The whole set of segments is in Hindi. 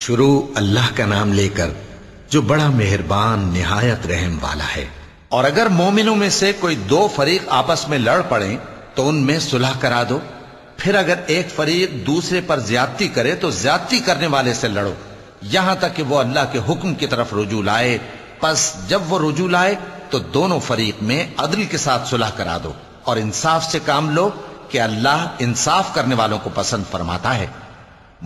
शुरू अल्लाह का नाम लेकर, जो बड़ा मेहरबान, निहायत रहम वाला है। और अगर मोमिनों में से कोई दो फरीक आपस में लड़ पड़े तो उनमें सुलह करा दो। फिर अगर एक फरीक दूसरे पर ज्यादती करे तो ज्यादती करने वाले से लड़ो। यहाँ तक कि वो अल्लाह के हुक्म की तरफ़ रुजू लाए। बस जब वो रुजू लाए तो दोनों फरीक में अदल के साथ सुलह करा दो। और इंसाफ से काम लो कि अल्लाह इंसाफ करने वालों को पसंद फरमाता है।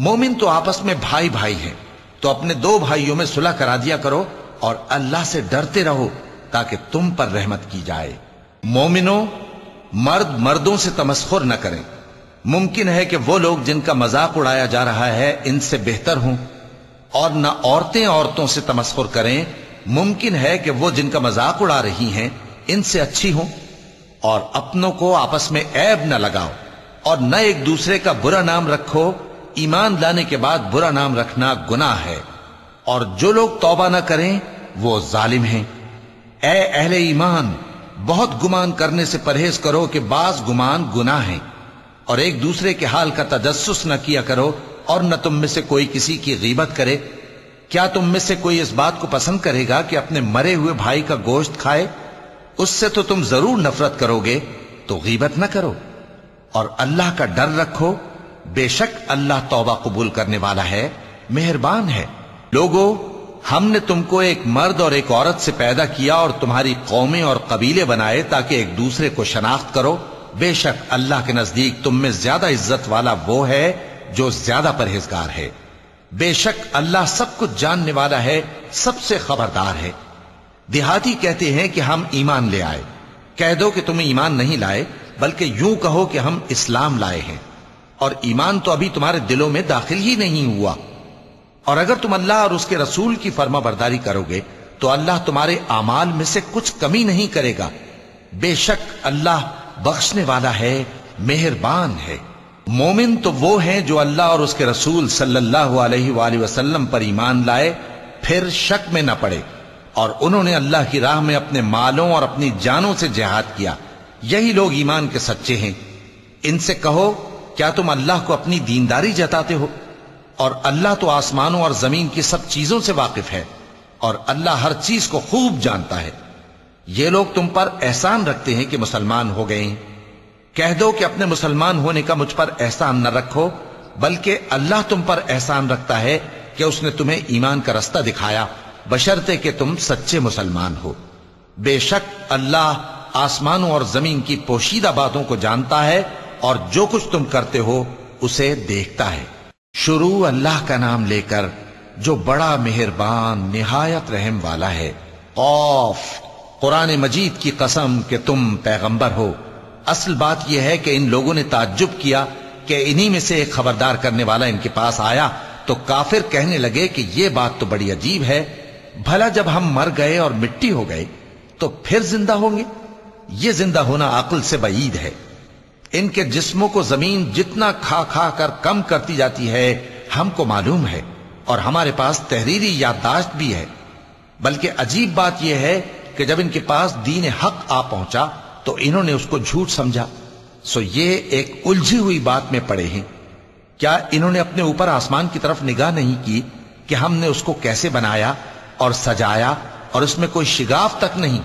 मोमिन तो आपस में भाई भाई हैं। तो अपने दो भाइयों में सुलह करा दिया करो और अल्लाह से डरते रहो ताकि तुम पर रहमत की जाए। मोमिनो, मर्द मर्दों से तमस्खुर न करें। मुमकिन है कि वो लोग जिनका मज़ाक उड़ाया जा रहा है, इनसे बेहतर हों। और न औरतें औरतों से तमस्खुर करें। मुमकिन है कि वो जिनका मज़ाक उड़ा रही हैं, इनसे अच्छी हों। और अपनों को आपस में ऐब न लगाओ। और न एक दूसरे का बुरा नाम रखो ईमान लाने के बाद बुरा नाम रखना गुनाह है। और जो लोग तौबा न करें, वो जालिम हैं। ए अहले ईमान, बहुत गुमान करने से परहेज करो कि बाज गुमान गुनाह है। और एक दूसरे के हाल का तजस्स न किया करो, और न तुम में से कोई किसी की गीबत करे। क्या तुम में से कोई इस बात को पसंद करेगा कि अपने मरे हुए भाई का गोश्त खाए? उससे तो तुम ज़रूर नफरत करोगे तो गीबत न करो। और अल्लाह का डर रखो बेशक अल्लाह तौबा कबूल करने वाला है, मेहरबान है। लोगो, हमने तुमको एक मर्द और एक औरत से पैदा किया और तुम्हारी कौमें और कबीले बनाए ताकि एक दूसरे को शनाख्त करो। बेशक अल्लाह के नज़दीक तुम में ज़्यादा इज़्ज़त वाला वो है जो ज़्यादा परहेजगार है। बेशक अल्लाह सब कुछ जानने वाला है, सबसे खबरदार है। देहाती कहते हैं कि हम ईमान ले आए। कह दो कि तुम ईमान नहीं लाए, बल्कि यूँ कहो कि हम इस्लाम लाए हैं। और ईमान तो अभी तुम्हारे दिलों में दाखिल ही नहीं हुआ। और अगर तुम अल्लाह और उसके रसूल की फर्मा बरदारी करोगे तो अल्लाह तुम्हारे अमाल में से कुछ कमी नहीं करेगा। बेशक अल्लाह बख्शने वाला है, मेहरबान है। मोमिन तो वो हैं जो अल्लाह और उसके रसूल सल्लल्लाहु अलैहि वसल्लम पर ईमान लाए, फिर शक में न पड़े। और उन्होंने अल्लाह की राह में अपने मालों और अपनी जानों से जिहाद किया। यही लोग ईमान के सच्चे हैं। इनसे कहो क्या तुम अल्लाह को अपनी दीनदारी जताते हो? और अल्लाह तो आसमानों और ज़मीन की सब चीज़ों से वाकिफ है, और अल्लाह हर चीज़ को खूब जानता है। ये लोग तुम पर एहसान रखते हैं कि मुसलमान हो गए कह दो कि अपने मुसलमान होने का मुझ पर एहसान न रखो, बल्कि अल्लाह तुम पर एहसान रखता है कि उसने तुम्हें ईमान का रास्ता दिखाया, बशर्ते कि तुम सच्चे मुसलमान हो। बेशक अल्लाह आसमानों और ज़मीन की पोशीदा बातों को जानता है और जो कुछ तुम करते हो, उसे देखता है। शुरू अल्लाह का नाम लेकर, जो बड़ा मेहरबान, निहायत रहम वाला है। औफ! कुरान मजीद की कसम कि तुम पैगंबर हो। असल बात यह है कि इन लोगों ने ताज्जुब किया कि इन्हीं में से एक खबरदार करने वाला इनके पास आया तो काफिर कहने लगे कि यह बात तो बड़ी अजीब है। भला जब हम मर गए और मिट्टी हो गए तो फिर ज़िंदा होंगे? ये ज़िंदा होना अकल से बईद है। इनके जिस्मों को ज़मीन जितना खा खा कर कम करती जाती है, हमको मालूम है और हमारे पास तहरीरी याददाश्त भी है। बल्कि अजीब बात यह है कि जब इनके पास दीन हक आ पहुँचा तो इन्होंने उसको झूठ समझा। सो ये एक उलझी हुई बात में पड़े हैं। क्या इन्होंने अपने ऊपर आसमान की तरफ़ निगाह नहीं की कि हमने उसको कैसे बनाया और सजाया और उसमें कोई शिगाफ तक नहीं?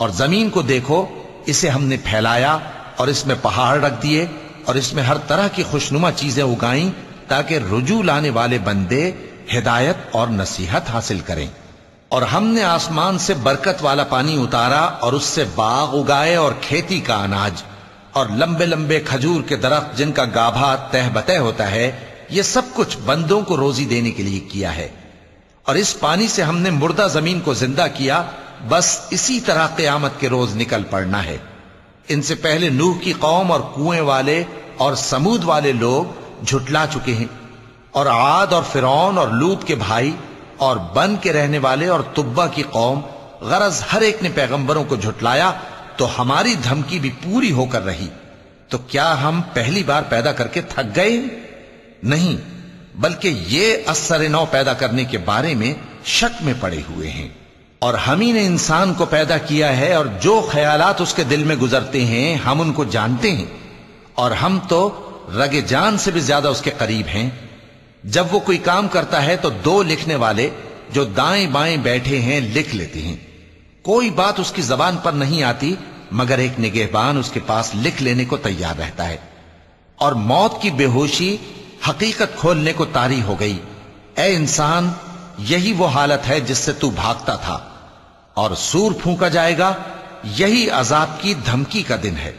और ज़मीन को देखो, इसे हमने फैलाया और इसमें पहाड़ रख दिए और इसमें हर तरह की खुशनुमा चीज़ें उगाई ताकि रुजू लाने वाले बंदे हिदायत और नसीहत हासिल करें। और हमने आसमान से बरकत वाला पानी उतारा और उससे बाग उगाए और खेती का अनाज और लंबे लंबे खजूर के दरख्त जिनका गाभा तह बतह होता है, ये सब कुछ बंदों को रोजी देने के लिए किया है। और इस पानी से हमने मुर्दा ज़मीन को ज़िंदा किया, बस इसी तरह क्यामत के रोज निकल पड़ना है। इनसे पहले नूह की कौम और कुएँ वाले और समूद वाले लोग झुटला चुके हैं। और आद और फिरौन और लूत के भाई और बन के रहने वाले और तुब्बा की कौम, गरज हर एक ने पैगंबरों को झुटलाया तो हमारी धमकी भी पूरी होकर रही। तो क्या हम पहली बार पैदा करके थक गए? नहीं, बल्कि ये असर नौ पैदा करने के बारे में शक में पड़े हुए हैं। और हम ही ने इंसान को पैदा किया है और जो ख्यालात उसके दिल में गुजरते हैं, हम उनको जानते हैं। और हम तो रगे जान से भी ज़्यादा उसके करीब हैं। जब वो कोई काम करता है तो दो लिखने वाले जो दाएँ बाएँ बैठे हैं, लिख लेते हैं। कोई बात उसकी जबान पर नहीं आती, मगर एक निगहबान उसके पास लिख लेने को तैयार रहता है। और मौत की बेहोशी, हकीकत खोलने को तारी हो गई। ए इंसान, यही वो हालत है जिससे तू भागता था। और सूर फूका जाएगा, यही अजाब की धमकी का दिन है।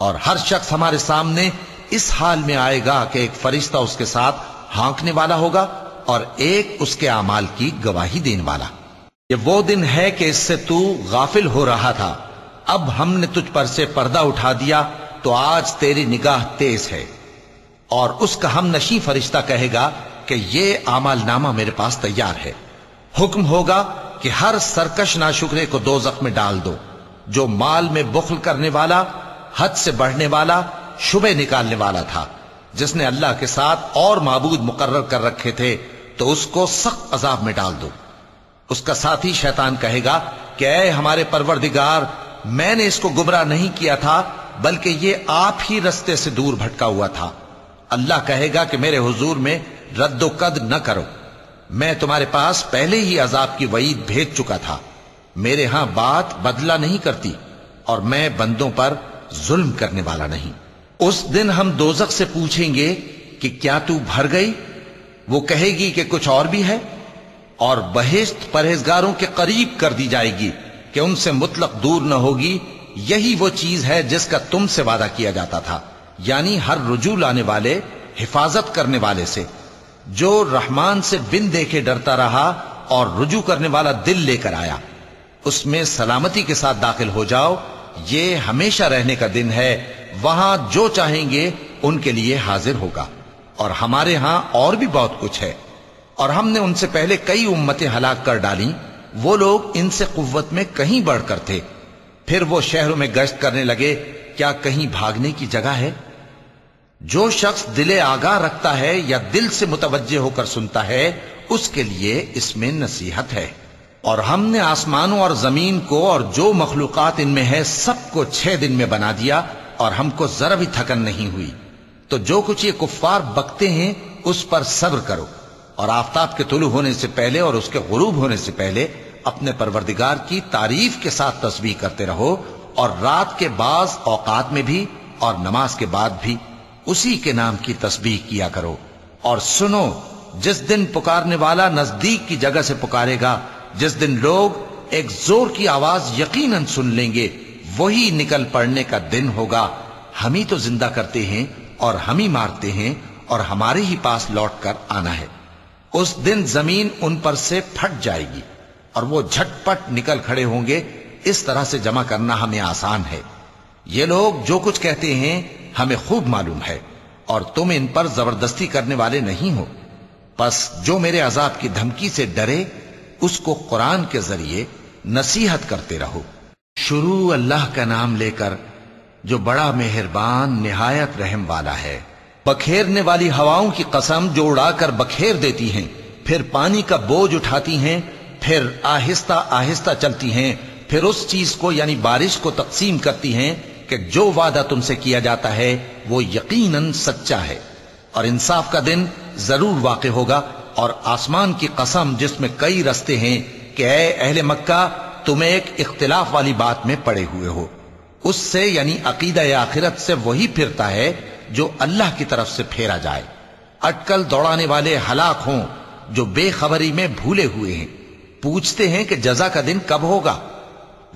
और हर शख्स हमारे सामने इस हाल में आएगा कि एक फरिश्ता उसके साथ हांकने वाला होगा और एक उसके अमाल की गवाही देने वाला। ये वो दिन है कि इससे तू गाफिल हो रहा था। अब हमने तुझ पर से पर्दा उठा दिया तो आज तेरी निगाह तेज है। और उसका हम नशी फरिश्ता कहेगा कि ये आमाल नामा मेरे पास तैयार है। हुक्म होगा कि हर सरकश नाशुक्रे को दो में डाल दो, जो माल में बुखल करने वाला, हद से बढ़ने वाला, शुबे निकालने वाला था। जिसने अल्लाह के साथ और मबूद मुकर्र कर रखे थे तो उसको सख्त अजाब में डाल दो। उसका साथी शैतान कहेगा कि, ऐ हमारे परवरदिगार, मैंने इसको गुमराह नहीं किया था, बल्कि ये आप ही रस्ते से दूर भटका हुआ था। अल्लाह कहेगा कि मेरे हुजूर में रद्दो कद न करो। मैं तुम्हारे पास पहले ही अजाब की वईद भेज चुका था। मेरे यहाँ बात बदला नहीं करती और मैं बंदों पर जुल्म करने वाला नहीं। उस दिन हम दोजक से पूछेंगे कि क्या तू भर गई? वो कहेगी कि कुछ और भी है और बहिश्त परहेजगारों के करीब कर दी जाएगी कि उनसे मुतलक दूर न होगी। यही वो चीज़ है जिसका तुमसे वादा किया जाता था, यानी हर रुजू लाने वाले, हिफाजत करने वाले से। जो रहमान से बिन देखे डरता रहा और रुजू करने वाला दिल लेकर आया। उसमें सलामती के साथ दाखिल हो जाओ। ये हमेशा रहने का दिन है। वहाँ जो चाहेंगे, उनके लिए हाजिर होगा। और हमारे यहाँ और भी बहुत कुछ है। और हमने उनसे पहले कई उम्मतें हलाक कर डाली। वो लोग इनसे कुत में कहीं बढ़कर थे। फिर वो शहरों में गश्त करने लगे, क्या कहीं भागने की जगह है? जो शख्स दिले आगाह रखता है या दिल से मुतवजे होकर सुनता है, उसके लिए इसमें नसीहत है। और हमने आसमानों और ज़मीन को और जो मखलूकत इनमें है, सबको छह दिन में बना दिया और हमको जरा भी थकन नहीं हुई। तो जो कुछ ये कुफ्फार बकते हैं, उस पर सब्र करो। और आफ्ताब के तुलू होने से पहले और उसके गुरूब होने से पहले अपने परवरदिगार की तारीफ़ के साथ तस्वीर करते रहो और रात के बाज औकात में भी और नमाज़ के बाद भी। उसी के नाम की तस्बीह किया करो। और सुनो, जिस दिन पुकारने वाला नज़दीक की जगह से पुकारेगा, जिस दिन लोग एक ज़ोर की आवाज़ यकीनन सुन लेंगे, वही निकल पड़ने का दिन होगा। हम ही तो ज़िंदा करते हैं और हम ही मारते हैं और हमारे ही पास लौट कर आना है। उस दिन ज़मीन उन पर से फट जाएगी और वो झटपट निकल खड़े होंगे। इस तरह से जमा करना हमें आसान है। ये लोग जो कुछ कहते हैं, हमें खूब मालूम है, और तुम इन पर ज़बरदस्ती करने वाले नहीं हो। बस जो मेरे अजाब की धमकी से डरे, उसको कुरान के ज़रिए नसीहत करते रहो। शुरू अल्लाह का नाम लेकर, जो बड़ा मेहरबान, निहायत रहम वाला है। बखेरने वाली हवाओं की कसम जो उड़ाकर बखेर देती हैं, फिर पानी का बोझ उठाती हैं, फिर आहिस्ता आहिस्ता चलती हैं, फिर उस चीज़ को, यानी बारिश को तकसीम करती हैं कि जो वादा तुमसे किया जाता है, वो यकीनन सच्चा है। और इंसाफ का दिन ज़रूर वाक़ होगा, और आसमान की कसम जिसमें कई रस्ते हैं कि अहले मक्का, तुम एक इख्तिलाफ वाली बात में पड़े हुए हो। उससे यानी अकीदा आखिरत से वही फिरता है, जो अल्लाह की तरफ़ से फेरा जाए। अटकल दौड़ाने वाले हलाक हों, जो बेखबरी में भूले हुए हैं। पूछते हैं कि जजा का दिन कब होगा?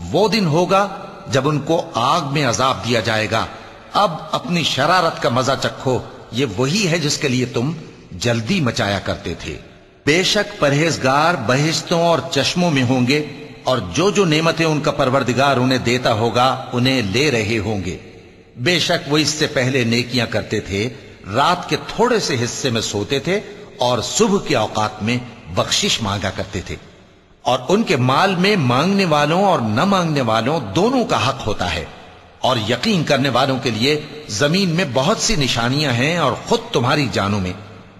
वो दिन होगा जब उनको आग में अजाब दिया जाएगा। अब अपनी शरारत का मज़ा चखो। ये वही है जिसके लिए तुम जल्दी मचाया करते थे। बेशक परहेजगार बहिश्तों और चश्मों में होंगे और जो जो नेमतें उनका परवरदिगार उन्हें देता होगा, उन्हें ले रहे होंगे। बेशक वो इससे पहले नेकियाँ करते थे, रात के थोड़े से हिस्से में सोते थे और सुबह के औकात में बख्शिश मांगा करते थे। और उनके माल में मांगने वालों और न मांगने वालों दोनों का हक होता है। और यकीन करने वालों के लिए ज़मीन में बहुत सी निशानियाँ हैं और खुद तुम्हारी जानों में।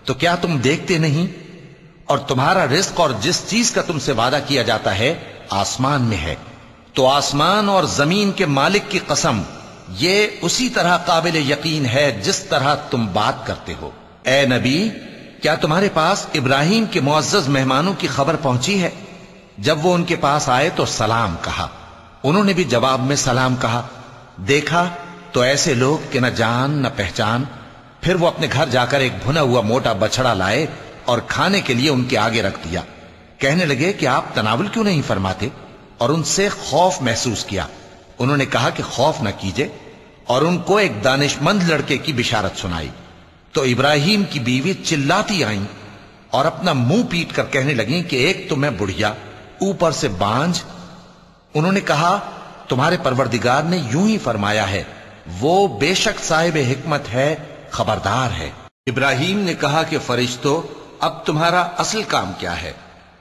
तो क्या तुम देखते नहीं? और तुम्हारा रिस्क और जिस चीज़ का तुमसे वादा किया जाता है, आसमान में है। तो आसमान और ज़मीन के मालिक की कसम, ये उसी तरह काबिल यकीन है जिस तरह तुम बात करते हो। ए नबी, क्या तुम्हारे पास इब्राहिम के मुआजज मेहमानों की खबर पहुँची है? जब वो उनके पास आए तो सलाम कहा। उन्होंने भी जवाब में सलाम कहा, देखा तो ऐसे लोग कि न जान, न पहचान। फिर वो अपने घर जाकर एक भुना हुआ मोटा बछड़ा लाए और खाने के लिए उनके आगे रख दिया। कहने लगे कि आप तनावल क्यों नहीं फरमाते? और उनसे खौफ महसूस किया। उन्होंने कहा कि खौफ न कीजिए और उनको एक दानिशमंद लड़के की बिशारत सुनाई। तो इब्राहिम की बीवी चिल्लाती आई और अपना मुँह पीट कर कहने लगी कि एक तो मैं बुढ़िया ऊपर से बांझ। उन्होंने कहा, तुम्हारे परवरदिगार ने यूँ ही फरमाया है, वो बेशक साहिब हिकमत है, खबरदार है। इब्राहिम ने कहा कि, फरिश्तो, अब तुम्हारा असल काम क्या है?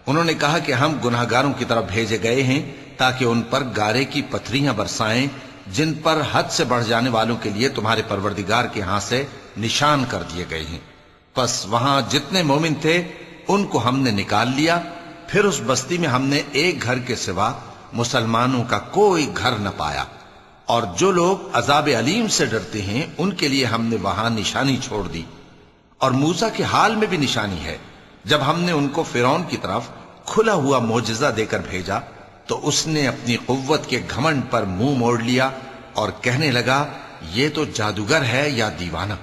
उन्होंने कहा कि, हम गुनाहगारों की तरफ़ भेजे गए हैं, ताकि उन पर गारे की पथरियाँ बरसाएँ, जिन पर हद से बढ़ जाने वालों के लिए तुम्हारे परवरदिगार के यहाँ से निशान कर दिए गए हैं। बस वहाँ जितने मोमिन थे, उनको हमने निकाल लिया फिर उस बस्ती में हमने एक घर के सिवा मुसलमानों का कोई घर न पाया। और जो लोग अजाब अलीम से डरते हैं, उनके लिए हमने वहाँ निशानी छोड़ दी। और मूसा के हाल में भी निशानी है। जब हमने उनको फिरौन की तरफ़ खुला हुआ मोजा देकर भेजा तो उसने अपनी कुत के घमंड पर मुँह मोड़ लिया और कहने लगा, ये तो जादूगर है या दीवाना?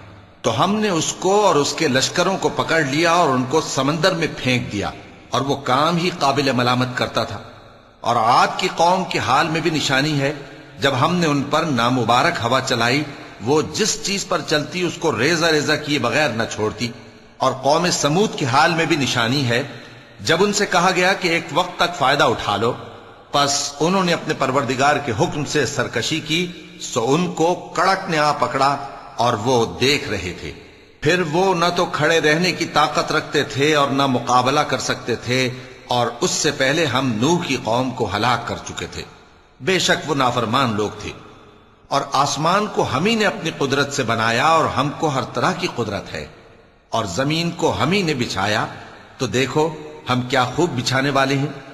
तो हमने उसको और उसके लश्करों को पकड़ लिया और उनको समंदर में फेंक दिया। और वो काम ही काबिल मलामत करता था। और आद की कौम के हाल में भी निशानी है, जब हमने उन पर नामुबारक हवा चलाई, वो जिस चीज़ पर चलती उसको रेजा रेजा किए बगैर न छोड़ती। और कौम समूद के हाल में भी निशानी है, जब उनसे कहा गया कि एक वक्त तक फ़ायदा उठा लो, बस उन्होंने अपने परवरदिगार के हुक्म से सरकशी की, सो उनको कड़क ने आ पकड़ा और वो देख रहे थे। फिर वो न तो खड़े रहने की ताकत रखते थे और न मुकाबला कर सकते थे, और उससे पहले हम नूह की कौम को हलाक कर चुके थे। बेशक वो नाफरमान लोग थे। और आसमान को हम ही ने अपनी कुदरत से बनाया और हमको हर तरह की कुदरत है। और ज़मीन को हम ही ने बिछाया। तो देखो, हम क्या खूब बिछाने वाले हैं।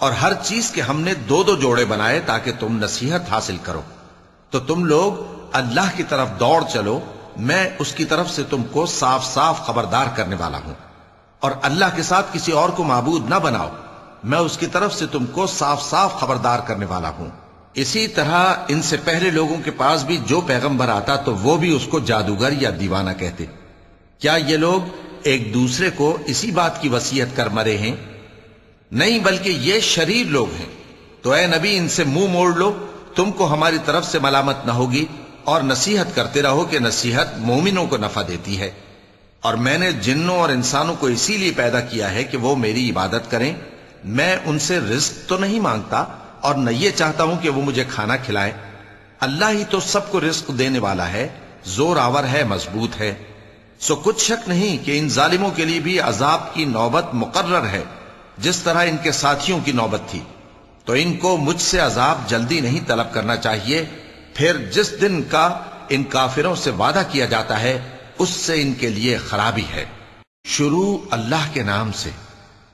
और हर चीज़ के हमने दो दो जोड़े बनाए ताकि तुम नसीहत हासिल करो। तो तुम लोग अल्लाह की तरफ़ दौड़ चलो मैं उसकी तरफ़ से तुमको साफ़ साफ़ खबरदार करने वाला हूँ। और अल्लाह के साथ किसी और को मबूद ना बनाओ। मैं उसकी तरफ़ से तुमको साफ़ साफ़ खबरदार करने वाला हूँ। इसी तरह इनसे पहले लोगों के पास भी जो पैगंबर आता तो वो भी उसको जादूगर या दीवाना कहते। क्या ये लोग एक दूसरे को इसी बात की वसीयत कर मरे हैं? नहीं, बल्कि ये शरीर लोग हैं। तो ए नबी, इनसे मुँह मोड़ लो। तुमको हमारी तरफ़ से मलामत ना होगी। और नसीहत करते रहो कि नसीहत मोमिनों को नफा देती है। और मैंने जिन्नों और इंसानों को इसीलिए पैदा किया है कि वो मेरी इबादत करें। मैं उनसे रिस्क तो नहीं माँगता और न ये चाहता हूँ कि वो मुझे खाना खिलाए। अल्लाह ही तो सबको रिस्क देने वाला है, ज़ोर आवर है, मज़बूत है। सो कुछ शक नहीं कि इन जालिमों के लिए भी अजाब की नौबत मुकर्र है, जिस तरह इनके साथियों की नौबत थी। तो इनको मुझसे अजाब जल्दी नहीं तलब करना चाहिए फिर जिस दिन का इन काफिरों से वादा किया जाता है, उससे इनके लिए खराबी है। शुरू अल्लाह के नाम से,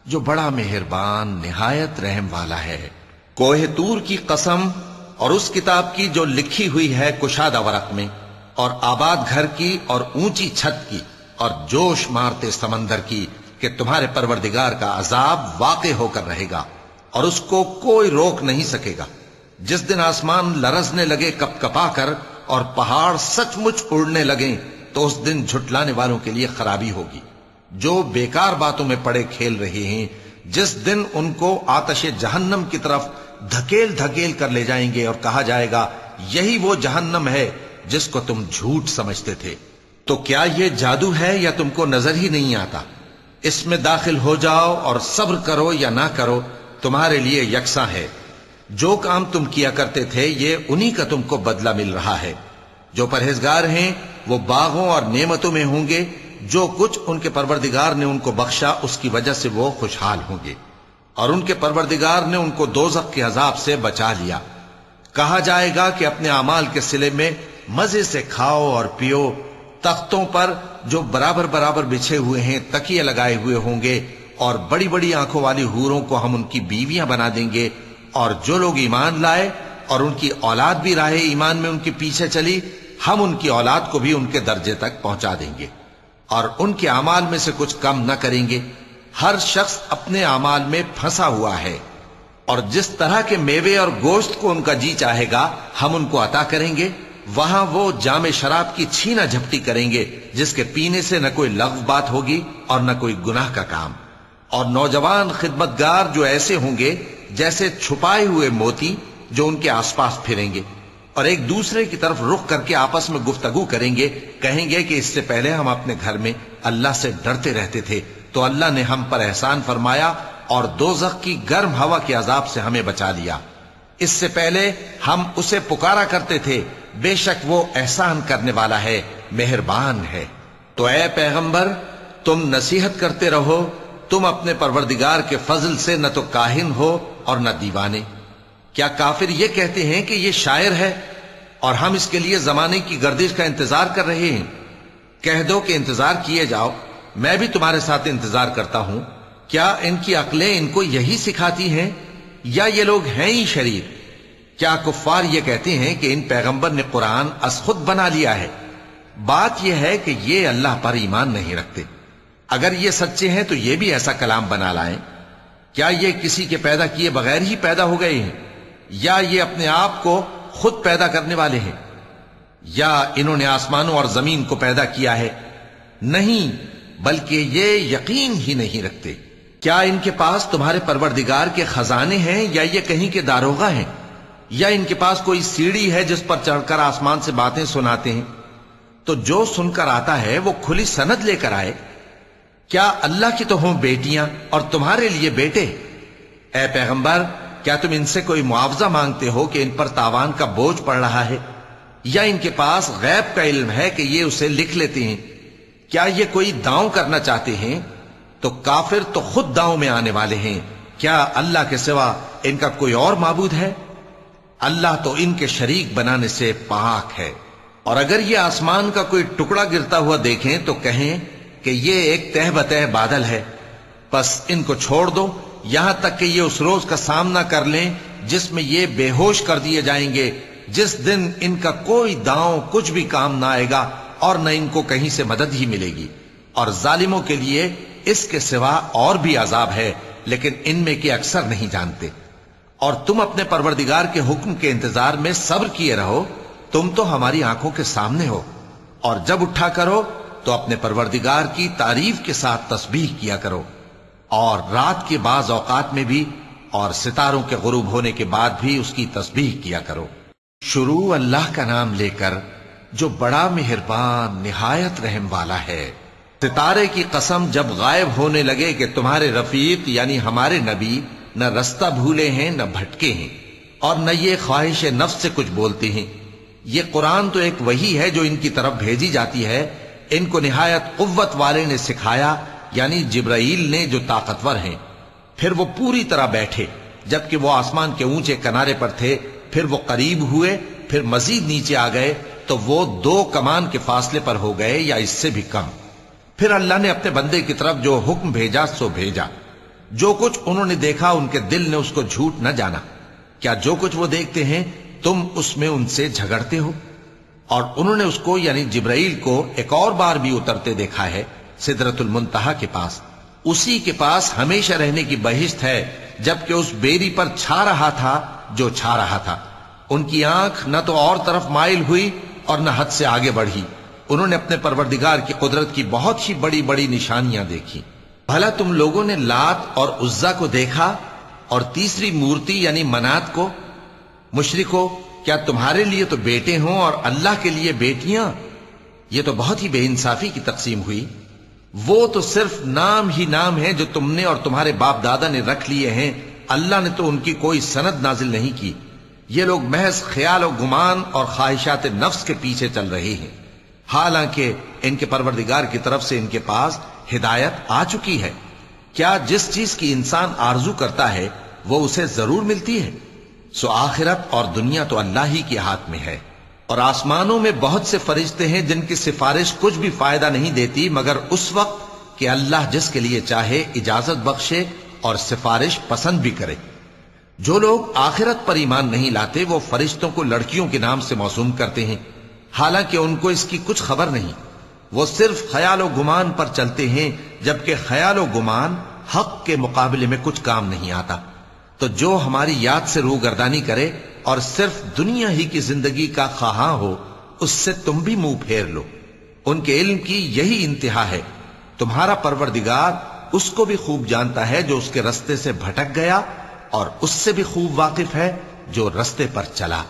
जो बड़ा मेहरबान, निहायत रहम वाला है। कोहतूर की कसम और उस किताब की जो लिखी हुई है कुशादा वरक में, और आबाद घर की और ऊँची छत की, और जोश मारते समंदर की, कि तुम्हारे परवरदिगार का अजाब वाक़ होकर रहेगा, और उसको कोई रोक नहीं सकेगा। जिस दिन आसमान लरजने लगे कप कपा कर और पहाड़ सचमुच उड़ने लगे तो उस दिन झुटलाने वालों के लिए खराबी होगी। जो बेकार बातों में पड़े खेल रहे हैं, जिस दिन उनको आतश जहन्नम की तरफ़ धकेल धकेल कर ले जाएँगे और कहा जाएगा, यही वो जहन्नम है जिसको तुम झूठ समझते थे। तो क्या ये जादू है या तुमको नज़र ही नहीं आता? इसमें दाखिल हो जाओ और सब्र करो या ना करो, तुम्हारे लिए यकसा है। जो काम तुम किया करते थे, ये उन्हीं का तुमको बदला मिल रहा है। जो परहेजगार हैं, वो बागों और नेमतों में होंगे। जो कुछ उनके परवरदिगार ने उनको बख्शा, उसकी वजह से वो खुशहाल होंगे। और उनके परवरदिगार ने उनको दोजक के अजाब से बचा लिया। कहा जाएगा कि अपने अमाल के सिले में मज़े से खाओ और पियो। तख्तों पर जो बराबर बराबर बिछे हुए हैं, तकिए लगाए हुए होंगे। और बड़ी बड़ी आँखों वाली हूरों को हम उनकी बीवियाँ बना देंगे। और जो लोग ईमान लाए और उनकी औलाद भी राहे ईमान में उनके पीछे चली, हम उनकी औलाद को भी उनके दर्जे तक पहुँचा देंगे। और उनके अमाल में से कुछ कम न करेंगे। हर शख्स अपने अमाल में फंसा हुआ है। और जिस तरह के मेवे और गोश्त को उनका जी चाहेगा, हम उनको अता करेंगे। वहाँ वो जाम शराब की छीना झपटी करेंगे, जिसके पीने से न कोई लव बात होगी और न कोई गुनाह का काम। और नौजवान खिदमतगार जो ऐसे होंगे जैसे छुपाए हुए मोती जो उनके आसपास फिरेंगे और एक दूसरे की तरफ़ रुख करके आपस में गुफ्तगु करेंगे, कहेंगे कि इससे पहले हम अपने घर में अल्लाह से डरते रहते थे तो अल्लाह ने हम पर एहसान फरमाया और दो की गर्म हवा के अजाब से हमें बचा लिया। इससे पहले हम उसे पुकारा करते थे, बेशक वो एहसान करने वाला है, मेहरबान है। तो ए पैगंबर, तुम नसीहत करते रहो, तुम अपने परवरदिगार के फजल से न तो काहिन हो और न दीवाने। क्या काफिर ये कहते हैं कि ये शायर है और हम इसके लिए जमाने की गर्दिश का इंतज़ार कर रहे हैं? कह दो कि इंतज़ार किए जाओ। मैं भी तुम्हारे साथ इंतज़ार करता हूँ। क्या इनकी अकलें इनको यही सिखाती हैं? या ये लोग हैं ही शरीर? क्या कुफ्फार ये कहते हैं कि इन पैगंबर ने कुरान अस खुद बना लिया है? बात यह है कि ये अल्लाह पर ईमान नहीं रखते। अगर ये सच्चे हैं तो ये भी ऐसा कलाम बना लाएँ। क्या ये किसी के पैदा किए बगैर ही पैदा हो गए हैं? या ये अपने आप को खुद पैदा करने वाले हैं? या इन्होंने आसमानों और ज़मीन को पैदा किया है? नहीं, बल्कि ये यकीन ही नहीं रखते। क्या इनके पास तुम्हारे परवरदिगार के खजाने हैं, या ये कहीं के दारोगा हैं? या इनके पास कोई सीढ़ी है जिस पर चढ़कर आसमान से बातें सुनाते हैं? तो जो सुनकर आता है, वो खुली सनद लेकर आए। क्या अल्लाह की तो हों बेटियाँ और तुम्हारे लिए बेटे? ए पैगंबर, क्या तुम इनसे कोई मुआवजा मांगते हो कि इन पर तावान का बोझ पड़ रहा है? या इनके पास गैब का इल्म है कि ये उसे लिख लेते हैं? क्या ये कोई दांव करना चाहते हैं? तो काफिर तो खुद दांव में आने वाले हैं। क्या अल्लाह के सिवा इनका कोई और मबूद है? अल्लाह तो इनके शरीक बनाने से पाक है। और अगर ये आसमान का कोई टुकड़ा गिरता हुआ देखें तो कहें कि ये एक तह बतह बादल है। बस इनको छोड़ दो। यहाँ तक कि ये उस रोज का सामना कर लें जिसमें ये बेहोश कर दिए जाएँगे। जिस दिन इनका कोई दांव कुछ भी काम ना आएगा और न इनको कहीं से मदद ही मिलेगी। और जालिमों के लिए इसके सिवा और भी अजाब है, लेकिन इनमें के अक्सर नहीं जानते। और तुम अपने परवरदिगार के हुक्म के इंतज़ार में सब्र किए रहो। तुम तो हमारी आँखों के सामने हो। और जब उठा करो तो अपने परवरदिगार की तारीफ़ के साथ तस्बीह किया करो, और रात के बाद औकात में भी और सितारों के गुरूब होने के बाद भी उसकी तस्बीह किया करो। शुरू अल्लाह का नाम लेकर, जो बड़ा मेहरबान, निहायत रहम वाला है। सितारे की कसम जब गायब होने लगे कि तुम्हारे रफीक, यानी हमारे नबी, न रास्ता भूले हैं, न भटके हैं, और न ये ख्वाहिश नफ्स से कुछ बोलते हैं। ये कुरान तो एक वही है जो इनकी तरफ़ भेजी जाती है इनको निहायत कुत वाले ने सिखाया, यानी जिब्राइल ने जो ताकतवर हैं। फिर वो पूरी तरह बैठे, जबकि वो आसमान के ऊँचे किनारे पर थे। फिर वो करीब हुए, फिर मजीद नीचे आ गए तो वो दो कमान के फासले पर हो गए, या इससे भी कम। फिर अल्लाह ने अपने बंदे की तरफ़ जो हुक्म भेजा, सो भेजा। जो कुछ उन्होंने देखा, उनके दिल ने उसको झूठ न जाना। क्या जो कुछ वो देखते हैं, तुम उसमें उनसे झगड़ते हो? और उन्होंने उसको, यानी जिब्राइल को, एक और बार भी उतरते देखा है, सिदरतुल मुंतहा के पास। उसी के पास हमेशा रहने की बहिश्त है, जबकि उस बेरी पर छा रहा था जो छा रहा था। उनकी आँख न तो और तरफ़ माइल हुई और न हद से आगे बढ़ी। उन्होंने अपने परवरदिगार की कुदरत की बहुत ही बड़ी बड़ी निशानियाँ देखी। भला तुम लोगों ने लात और उज्जा को देखा और तीसरी मूर्ति, यानी मनात को, मुशरिको क्या तुम्हारे लिए तो बेटे हों और अल्लाह के लिए बेटियाँ? ये तो बहुत ही बेइंसाफी की तकसीम हुई। वो तो सिर्फ़ नाम ही नाम है जो तुमने और तुम्हारे बाप दादा ने रख लिए हैं। अल्लाह ने तो उनकी कोई सनद नाजिल नहीं की। ये लोग महज ख्याल और गुमान और ख्वाहिशात नफ्स के पीछे चल रहे हैं। हालाँकि इनके परवरदिगार की तरफ़ से इनके पास हिदायत आ चुकी है। क्या जिस चीज़ की इंसान आरज़ू करता है, वो उसे ज़रूर मिलती है? सो आखिरत और दुनिया तो अल्लाह ही के हाथ में है। और आसमानों में बहुत से फरिश्ते हैं जिनकी सिफारिश कुछ भी फ़ायदा नहीं देती, मगर उस वक्त कि अल्लाह जिसके लिए चाहे इजाज़त बख्शे और सिफारिश पसंद भी करे। जो लोग आखिरत पर ईमान नहीं लाते, वो फरिश्तों को लड़कियों के नाम से मौसूम करते हैं। हालाँकि उनको इसकी कुछ खबर नहीं। वो सिर्फ़ ख्याल गुमान पर चलते हैं, जबकि ख्याल गुमान हक के मुकाबले में कुछ काम नहीं आता। तो जो हमारी याद से रूगर्दानी करे और सिर्फ़ दुनिया ही की ज़िंदगी का खाहा हो, उससे तुम भी मुँह फेर लो। उनके इल्म की यही इंतहा है। तुम्हारा परवरदिगार उसको भी खूब जानता है जो उसके रस्ते से भटक गया और उससे भी खूब वाकिफ है जो रस्ते पर चला।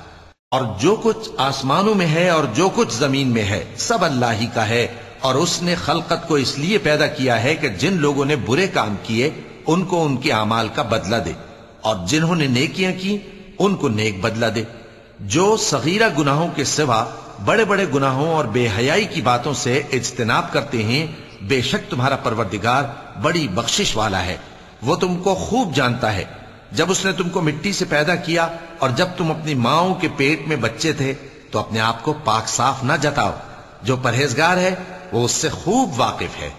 और जो कुछ आसमानों में है और जो कुछ ज़मीन में है, सब अल्लाह ही का है और उसने खलकत को इसलिए पैदा किया है कि जिन लोगों ने बुरे काम किए, उनको उनके अमाल का बदला दे। और जिन्होंने नेकियाँ की, उनको नेक बदला दे। जो सगीरा गुनाहों के सिवा बड़े बड़े गुनाहों और बेहयाई की बातों से इज्तनाब करते हैं, बेशक तुम्हारा परवरदिगार बड़ी बख्शिश वाला है। वो तुमको खूब जानता है। जब उसने तुमको मिट्टी से पैदा किया और जब तुम अपनी माओ के पेट में बच्चे थे तो अपने आप को पाक साफ़ ना जताओ। जो परहेजगार है, वो उससे खूब वाकिफ है।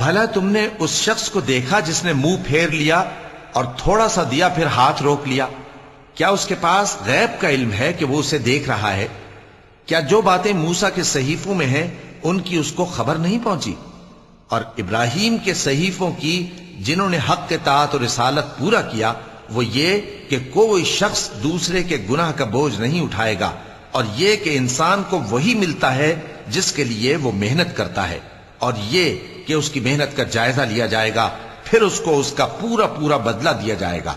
भला तुमने उस शख्स को देखा जिसने मुँह फेर लिया और थोड़ा सा दिया, फिर हाथ रोक लिया। क्या उसके पास गैब का इल्म है कि वो उसे देख रहा है? क्या जो बातें मूसा के सहीफों में हैं, उनकी उसको खबर नहीं पहुँची? और इब्राहिम के सहीफों की जिन्होंने हक के तात और रिसालत पूरा किया, वो ये कि कोई शख्स दूसरे के गुनाह का बोझ नहीं उठाएगा, और ये कि इंसान को वही मिलता है जिसके लिए वो मेहनत करता है, और ये कि उसकी मेहनत का जायजा लिया जाएगा फिर उसको उसका पूरा पूरा बदला दिया जाएगा।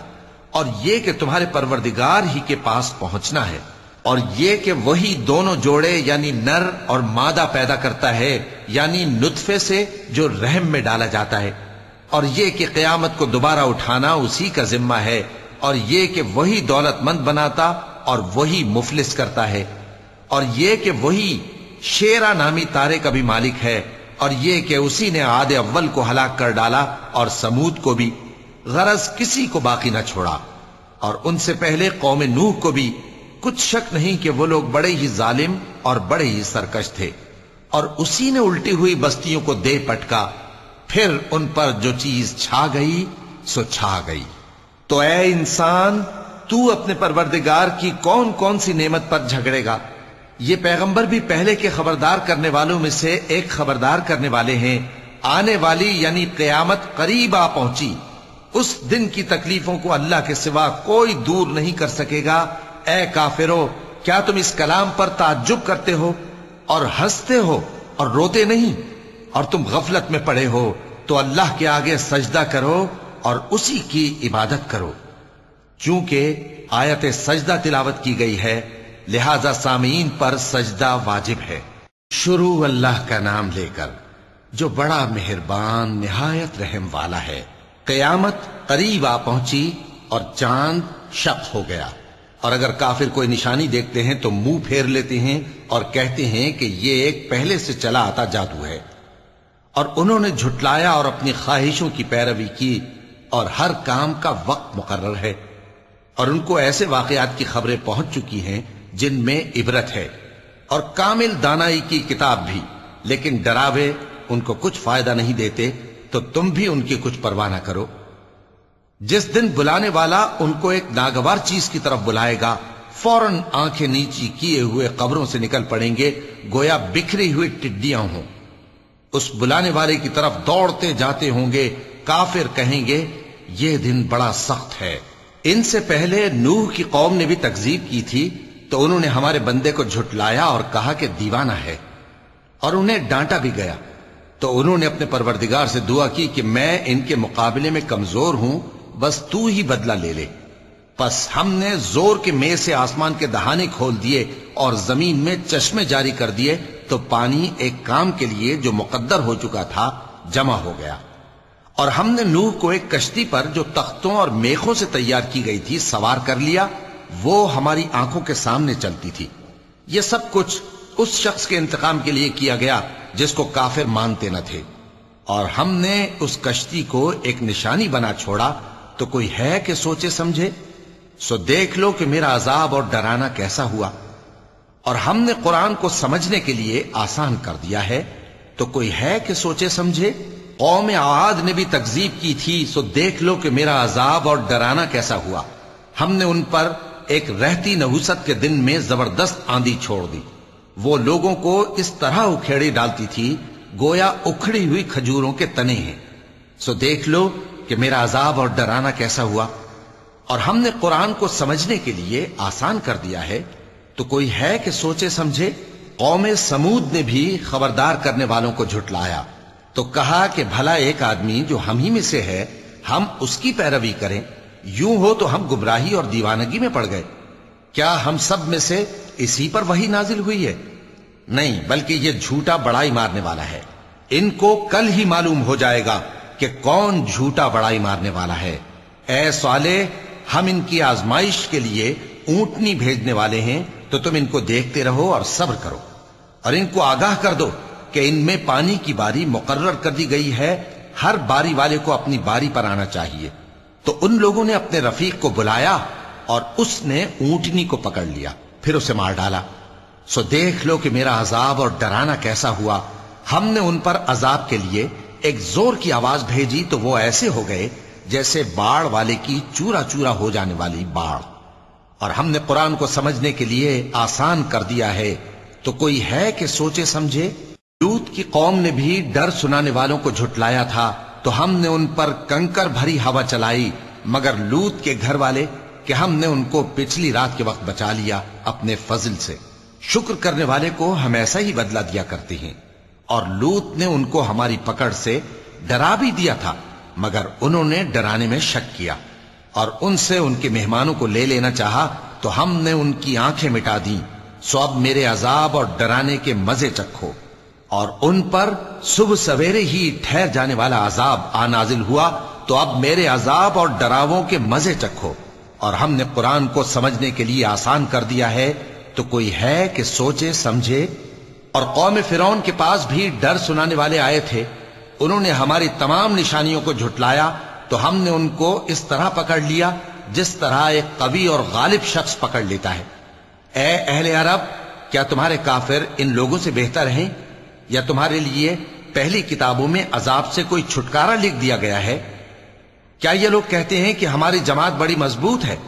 और ये कि तुम्हारे परवरदिगार ही के पास पहुँचना है, और ये कि वही दोनों जोड़े यानी नर और मादा पैदा करता है, यानी नुतफे से जो रहम में डाला जाता है। और ये कि कयामत को दोबारा उठाना उसी का जिम्मा है, और ये कि वही दौलतमंद बनाता और वही मुफलिस करता है। और ये कि वही शेरा नामी तारे का भी मालिक है और ये कि उसी ने आदे अव्वल को हलाक कर डाला और समूद को भी। गरज किसी को बाकी ना छोड़ा। और उनसे पहले कौम नूह को भी कुछ शक नहीं कि वो लोग बड़े ही जालिम और बड़े ही सरकश थे। और उसी ने उल्टी हुई बस्तियों को दे पटका। फिर उन पर जो चीज़ छा गई, सो छा गई। तो ए इंसान, तू अपने परवरदिगार की कौन कौन सी नेमत पर झगड़ेगा? ये पैगंबर भी पहले के खबरदार करने वालों में से एक खबरदार करने वाले हैं। आने वाली, यानी कयामत करीब आ पहुँची। उस दिन की तकलीफों को अल्लाह के सिवा कोई दूर नहीं कर सकेगा। ए काफिरो, क्या तुम इस कलाम पर ताज्जुब करते हो और हँसते हो और रोते नहीं? और तुम गफलत में पड़े हो तो अल्लाह के आगे सजदा करो और उसी की इबादत करो। चूँकि आयत सजदा तिलावत की गई है लिहाजा सामीन पर सजदा वाजिब है। शुरू अल्लाह का नाम लेकर, जो बड़ा मेहरबान, निहायत रहम वाला है, कयामत करीब आ पहुँची और चाँद शक हो गया। और अगर काफिर कोई निशानी देखते हैं तो मुँह फेर लेते हैं और कहते हैं कि यह एक पहले से चला आता जादू है। और उन्होंने झुटलाया और अपनी ख्वाहिशों की पैरवी की, और हर काम का वक्त मुकर्र है। और उनको ऐसे वाकयात की खबरें पहुँच चुकी हैं जिनमें इबरत है। और कामिल दानाई की किताब भी। लेकिन डरावे उनको कुछ फ़ायदा नहीं देते तो तुम भी उनकी कुछ परवाह ना करो। जिस दिन बुलाने वाला उनको एक नागवार चीज़ की तरफ़ बुलाएगा, फ़ौरन आँखें नीची किए हुए कब्रों से निकल पड़ेंगे, गोया बिखरी हुई टिड्डियाँ हों। उस बुलाने वाले की तरफ़ दौड़ते जाते होंगे, काफिर कहेंगे यह दिन बड़ा सख्त है। इनसे पहले नूह की कौम ने भी तकजीब की थी तो उन्होंने हमारे बंदे को झुटलाया और कहा कि दीवाना है, और उन्हें डांटा भी गया। तो उन्होंने अपने परवरदिगार से दुआ की कि मैं इनके मुकाबले में कमज़ोर हूँ, बस तू ही बदला ले ले। बस हमने ज़ोर के मे से आसमान के दहाने खोल दिए और ज़मीन में चश्मे जारी कर दिए तो पानी एक काम के लिए जो मुकद्दर हो चुका था, जमा हो गया। और हमने नूह को एक कश्ती पर जो तख्तों और मेखों से तैयार की गई थी, सवार कर लिया वो हमारी आँखों के सामने चलती थी। ये सब कुछ उस शख्स के इंतकाम के लिए किया गया, जिसको काफिर मानते न थे। और हमने उस कश्ती को एक निशानी बना छोड़ा तो कोई है कि सोचे समझे? सो देख लो कि मेरा अजाब और डराना कैसा हुआ। और हमने कुरान को समझने के लिए आसान कर दिया है तो कोई है कि सोचे समझे? कौम आवाद ने भी तकजीब की थी, सो देख लो कि मेरा अजाब और डराना कैसा हुआ। हमने उन पर एक रहती नहुसत के दिन में ज़बरदस्त आंधी छोड़ दी। वो लोगों को इस तरह उखेड़ी डालती थी, गोया उखड़ी हुई खजूरों के तने हैं। सो देख लो कि मेरा अजाब और डराना कैसा हुआ। और हमने कुरान को समझने के लिए आसान कर दिया है। तो कोई है कि सोचे समझे? कौम समूद ने भी खबरदार करने वालों को झुटलाया। तो कहा कि भला एक आदमी जो हम ही में से है, हम उसकी पैरवी करें। यूँ हो तो हम गुमराही और दीवानगी में पड़ गए। क्या हम सब में से इसी पर वही नाजिल हुई है? नहीं, बल्कि यह झूठा बड़ाई मारने वाला है। इनको कल ही मालूम हो जाएगा कि कौन झूठा बड़ाई मारने वाला है। ए साले, हम इनकी आजमाइश के लिए ऊंटनी भेजने वाले हैं तो तुम इनको देखते रहो और सब्र करो। और इनको आगाह कर दो कि इनमें पानी की बारी मुकर्र कर दी गई है। हर बारी वाले को अपनी बारी पर आना चाहिए। तो उन लोगों ने अपने रफीक को बुलाया और उसने ऊंटनी को पकड़ लिया, फिर उसे मार डाला। सो देख लो कि मेरा अजाब और डराना कैसा हुआ। हमने उन पर अजाब के लिए एक ज़ोर की आवाज़ भेजी तो वो ऐसे हो गए जैसे बाढ़ वाले की चूरा चूरा हो जाने वाली बाढ़। और हमने कुरान को समझने के लिए आसान कर दिया है। तो कोई है कि सोचे समझे? लूत की कौम ने भी डर सुनाने वालों को झुटलाया था। तो हमने उन पर कंकर भरी हवा चलाई, मगर लूत के घर वाले कि हमने उनको पिछली रात के वक्त बचा लिया अपने फजल से। शुक्र करने वाले को हम ऐसा ही बदला दिया करते हैं। और लूत ने उनको हमारी पकड़ से डरा भी दिया था, मगर उन्होंने डराने में शक किया। और उनसे उनके मेहमानों को ले लेना चाहा तो हमने उनकी आँखें मिटा दी। सो अब मेरे अजाब और डराने के मज़े चखो। और उन पर सुबह सवेरे ही ठहर जाने वाला अजाब आनाजिल हुआ तो अब मेरे अजाब और डरावों के मज़े चखो। और हमने कुरान को समझने के लिए आसान कर दिया है तो कोई है कि सोचे, समझे? और कौम फिरौन के पास भी डर सुनाने वाले आए थे। उन्होंने हमारी तमाम निशानियों को झुटलाया तो हमने उनको इस तरह पकड़ लिया, जिस तरह एक कवि और गालिब शख्स पकड़ लेता है। ए अहले अरब, क्या तुम्हारे काफिर इन लोगों से बेहतर हैं? या तुम्हारे लिए पहली किताबों में अजाब से कोई छुटकारा लिख दिया गया है? क्या ये लोग कहते हैं कि हमारी जमात बड़ी मज़बूत है?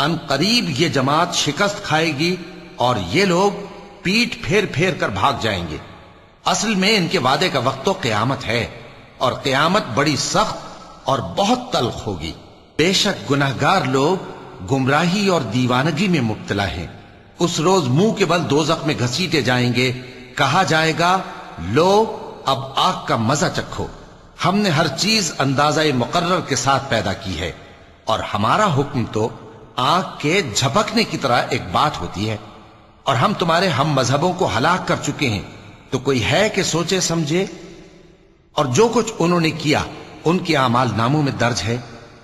अन करीब ये जमात शिकस्त खाएगी और ये लोग पीठ फेर फेर कर भाग जाएँगे। असल में इनके वादे का वक्त तो क्यामत है और क्यामत बड़ी सख्त और बहुत तल्ख होगी। बेशक गुनाहगार लोग गुमराही और दीवानगी में मुबतला है। उस रोज मुँह के बल दोजख में घसीटे जाएँगे कहा जाएगा, लो, अब आग का मज़ा चखो। हमने हर चीज़ अंदाज़ा मुकर्र के साथ पैदा की है, और हमारा हुक्म तो आग के झपकने की तरह एक बात होती है। और हम तुम्हारे हम मजहबों को हलाक कर चुके हैं तो कोई है कि सोचे समझे? और जो कुछ उन्होंने किया, उनके अमाल नामों में दर्ज है,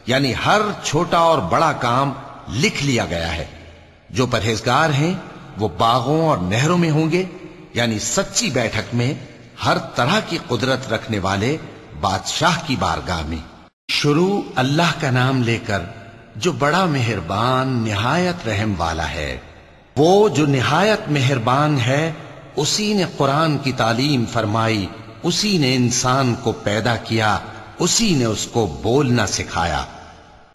यानी हर छोटा और बड़ा काम लिख लिया गया है। जो परहेजगार हैं, वो बागों और नहरों में होंगे यानी सच्ची बैठक में हर तरह की कुदरत रखने वाले बादशाह की बारगाह में। शुरू अल्लाह का नाम लेकर जो बड़ा मेहरबान, निहायत रहम वाला है, वो जो निहायत मेहरबान है, उसी ने कुरान की तालीम फरमाई, उसी ने इंसान को पैदा किया, उसी ने उसको बोलना सिखाया।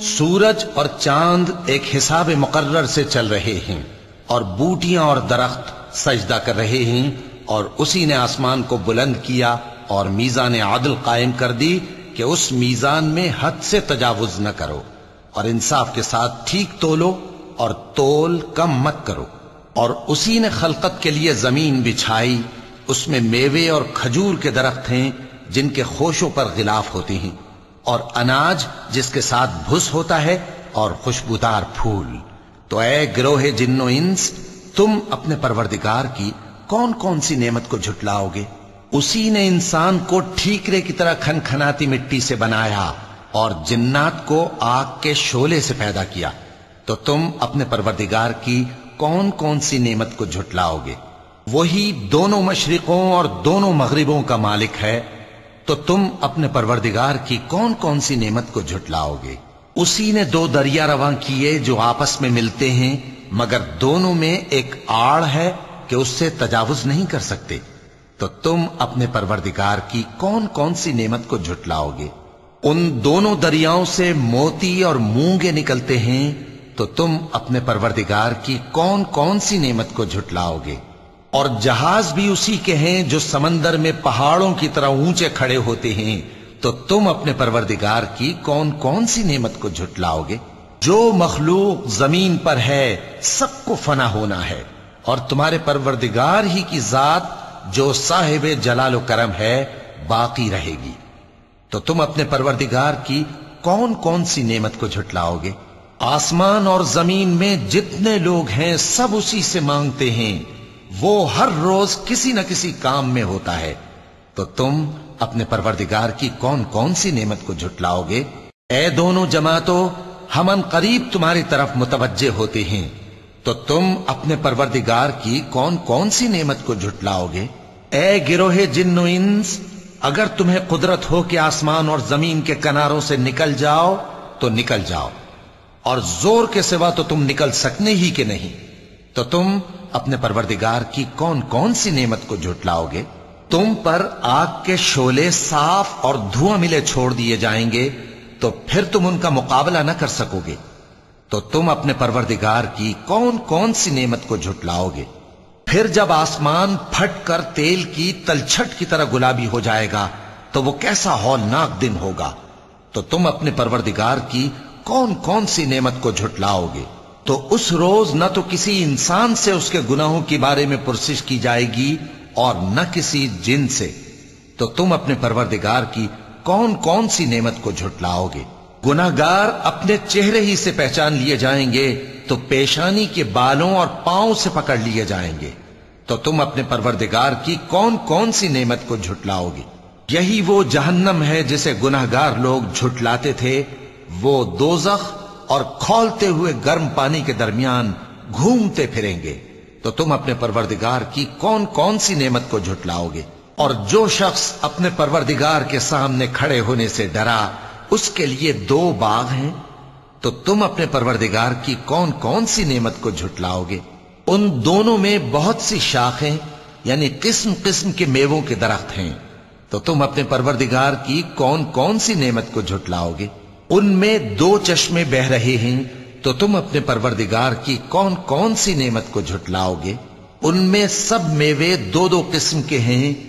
सूरज और चाँद एक हिसाब मुकर्र से चल रहे हैं और बूटियाँ और दरख्त सजदा कर रहे हैं और उसी ने आसमान को बुलंद किया और मीजान आदल कायम कर दी कि उस मीजान में हद से तजावुज न करो और इंसाफ के साथ ठीक तोलो और तोल कम मत करो। और उसी ने खलकत के लिए ज़मीन बिछाई। उसमें मेवे और खजूर के दरख्त हैं, जिनके खोशों पर गिलाफ होते हैं। और अनाज जिसके साथ भुस होता है और खुशबूदार फूल। तो ए ग्रोहे जिन्नो इंस तुम अपने परवरदिगार की कौन कौन सी नेमत को झुटलाओगे? उसी ने इंसान को ठीकरे की तरह खनखनाती मिट्टी से बनाया और जिन्नात को आग के शोले से पैदा किया। तो तुम अपने परवरदिगार की कौन कौन सी नेमत को झुटलाओगे? वही दोनों मशरकों और दोनों मगरिबों का मालिक है। तो तुम अपने परवरदिगार की कौन कौन सी नेमत को झुटलाओगे? उसी ने दो दरिया रवा किए जो आपस में मिलते हैं। मगर दोनों में एक आड़ है कि उससे तजावुज नहीं कर सकते। तो तुम अपने परवरदिगार की कौन कौन सी नेमत को झुटलाओगे? उन दोनों दरियाओं से मोती और मूँगे निकलते हैं तो तुम अपने परवरदिगार की कौन कौन सी नेमत को झुटलाओगे? और जहाज़ भी उसी के हैं जो समंदर में पहाड़ों की तरह ऊँचे खड़े होते हैं तो तुम अपने परवरदिगार की कौन कौन सी नेमत को झुटलाओगे? जो मखलूक ज़मीन पर है, सबको फना होना है। और तुम्हारे परवरदिगार ही की जात, जो साहिब जलाल करम है, बाकी रहेगी। तो तुम अपने परवरदिगार की कौन कौन सी नेमत को झुटलाओगे? आसमान और ज़मीन में जितने लोग हैं, सब उसी से मांगते हैं। वो हर रोज किसी न किसी काम में होता है। तो तुम अपने परवरदिगार की कौन कौन सी नेमत को झुटलाओगे? ए दोनों जमातों हमन करीब तुम्हारी तरफ़ मुतवजे होते हैं तो तुम अपने परवरदिगार की कौन कौन सी नेमत को झुटलाओगे? ए गिरोहे जिन्नो इंस, अगर तुम्हें कुदरत हो कि आसमान और ज़मीन के किनारों से निकल जाओ तो निकल जाओ। और ज़ोर के सिवा तो तुम निकल सकने ही के नहीं। तो तुम अपने परवरदिगार की कौन कौन सी नेमत को झुटलाओगे? तुम पर आग के शोले साफ़ और धुआँ मिले छोड़ दिए जाएँगे तो फिर तुम उनका मुकाबला न कर सकोगे। तो तुम अपने परवरदिगार की कौन कौन सी नेमत को झुटलाओगे फिर जब आसमान फट कर तेल की तलछट की तरह गुलाबी हो जाएगा तो वो कैसा हौलनाक दिन होगा? तो तुम अपने परवरदिगार की कौन कौन सी नेमत को झुटलाओगे तो उस रोज न तो किसी इंसान से उसके गुनाहों के बारे में पुरसिश की जाएगी और न किसी जिन से। तो तुम अपने परवरदिगार की कौन कौन सी नेमत को झुटलाओगे? गुनागार अपने चेहरे ही से पहचान लिए जाएँगे तो पेशानी के बालों और पाँव से पकड़ लिए जाएँगे। तो तुम अपने परवरदिगार की कौन कौन सी नेमत को झुटलाओगे? यही वो जहन्नम है जिसे गुनाहगार लोग झुटलाते थे। वो दोजख और खोलते हुए गर्म पानी के दरमियान घूमते फिरेंगे। तो तुम अपने परवरदिगार की कौन कौन सी नेमत को झुटलाओगे? और जो शख्स अपने परवरदिगार के सामने खड़े होने से डरा, उसके लिए दो बाग हैं तो तुम अपने परवरदिगार की कौन कौन सी नेमत को झुटलाओगे? उन दोनों में बहुत सी शाखें यानी किस्म किस्म के मेवों के दरख्त हैं तो तुम अपने परवरदिगार की कौन कौन सी नेमत को झुटलाओगे? उनमें दो चश्मे बह रहे हैं तो तुम अपने परवरदिगार की कौन कौन सी नेमत को झुटलाओगे? उनमें सब मेवे दो दो किस्म के हैं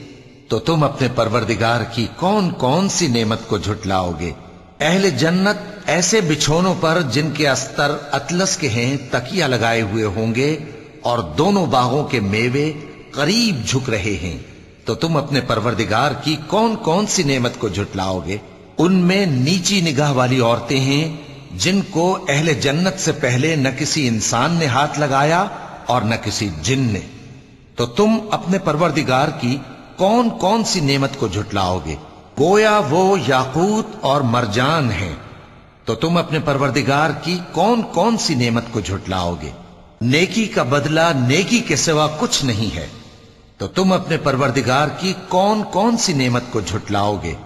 तो तुम अपने परवरदिगार की कौन कौन सी नेमत को झुटलाओगे? अहले जन्नत ऐसे बिछोनों पर जिनके अस्तर अतलस के हैं, तकिया लगाए हुए होंगे और दोनों बागों के मेवे करीब झुक रहे हैं। तो तुम अपने परवरदिगार की कौन कौन सी नेमत को झुटलाओगे? उनमें नीची निगाह वाली औरतें हैं, जिनको अहले जन्नत से पहले न किसी इंसान ने हाथ लगाया और न किसी जिन ने। तो तुम अपने परवरदिगार की कौन कौन सी नेमत को झुटलाओगे? गोया, वो, याकूत और मरजान है। तो तुम अपने परवरदिगार की कौन कौन सी नेमत को झुटलाओगे? नेकी का बदला नेकी के सिवा कुछ नहीं है। तो तुम अपने परवरदिगार की कौन कौन सी नेमत को झुटलाओगे?